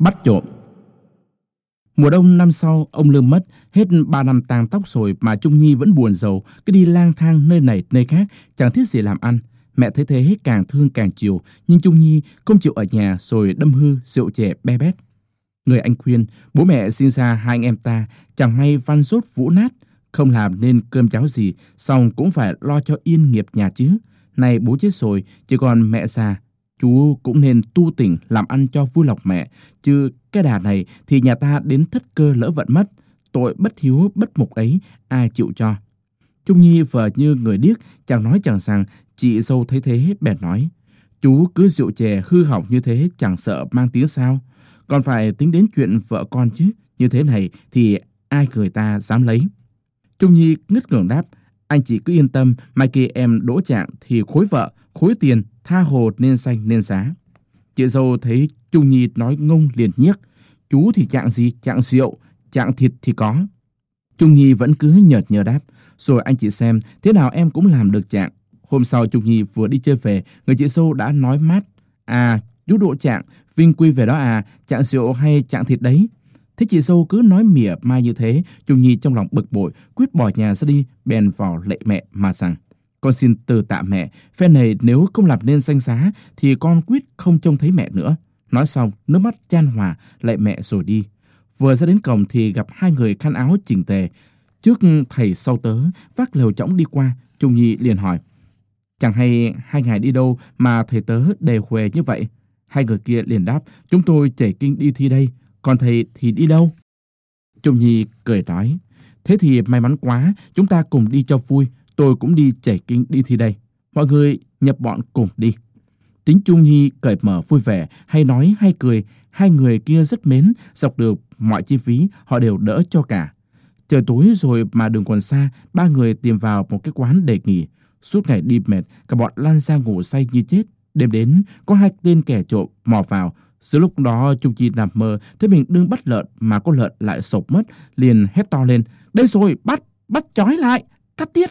Bắt trộm Mùa đông năm sau, ông Lương mất, hết 3 năm tàng tóc rồi mà Trung Nhi vẫn buồn rầu, cứ đi lang thang nơi này nơi khác, chẳng thiết gì làm ăn. Mẹ thấy thế càng thương càng chiều, nhưng Trung Nhi không chịu ở nhà rồi đâm hư rượu chè be bét. Người anh khuyên, bố mẹ sinh ra hai anh em ta, chẳng may văn rốt vũ nát, không làm nên cơm cháo gì, xong cũng phải lo cho yên nghiệp nhà chứ. Này bố chết rồi, chỉ còn mẹ già, chú cũng nên tu tỉnh làm ăn cho vui lòng mẹ, chứ cái đà này thì nhà ta đến thất cơ lỡ vận mất, tội bất hiếu bất mục ấy ai chịu cho. Trung Nhi vợ như người điếc, chẳng nói chẳng rằng, chị dâu thấy thế bèn nói, chú cứ rượu chè hư hỏng như thế chẳng sợ mang tiếng sao, còn phải tính đến chuyện vợ con chứ, như thế này thì ai người ta dám lấy. Trung Nhi ngất ngưỡng đáp, anh chị cứ yên tâm, mai kia em đỗ trạng thì khối vợ, khối tiền, tha hồ nên xanh nên giá. Chị dâu thấy Trung Nhi nói ngông liền nhiếc, chú thì trạng gì, trạng rượu, trạng thịt thì có. Trung Nhi vẫn cứ nhợt nhờ đáp, rồi anh chị xem, thế nào em cũng làm được trạng. Hôm sau Trung Nhi vừa đi chơi về, người chị dâu đã nói mát, à, chú độ trạng, Vinh quy về đó à, trạng rượu hay trạng thịt đấy. Thế chị dâu cứ nói mỉa mai như thế, Trung Nhi trong lòng bực bội, quyết bỏ nhà ra đi, bèn vào lệ mẹ mà rằng. Con xin từ tạ mẹ, phe này nếu không làm nên danh giá thì con quyết không trông thấy mẹ nữa. Nói xong, nước mắt chan hòa, lại mẹ rồi đi. Vừa ra đến cổng thì gặp hai người khăn áo chỉnh tề. Trước thầy sau tớ, vác lều chõng đi qua, Trung Nhi liền hỏi. Chẳng hay hai ngày đi đâu mà thầy tớ đề huề như vậy? Hai người kia liền đáp, chúng tôi chảy kinh đi thi đây, còn thầy thì đi đâu? Trung Nhi cười nói, thế thì may mắn quá, chúng ta cùng đi cho vui, tôi cũng đi chảy kinh đi thi đây. Mọi người nhập bọn cùng đi. Tính Trung Nhi cởi mở vui vẻ, hay nói hay cười, hai người kia rất mến, dọc được mọi chi phí họ đều đỡ cho cả. Trời tối rồi mà đường còn xa, ba người tìm vào một cái quán để nghỉ. Suốt ngày đi mệt, cả bọn lan ra ngủ say như chết. Đêm đến, có hai tên kẻ trộm mò vào. Giữa lúc đó Trung Chi nằm mơ, thấy mình đương bắt lợn mà con lợn lại sộp mất, liền hét to lên. Đây rồi, bắt, bắt chói lại, cắt tiết.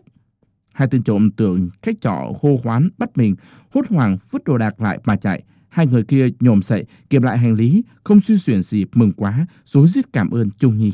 Hai tên trộm tưởng khách trọ hô hoán bắt mình, hốt hoảng vứt đồ đạc lại mà chạy. Hai người kia nhổm dậy, kiểm lại hành lý, không suy xuyển gì mừng quá, rối rít cảm ơn Trung Nhi.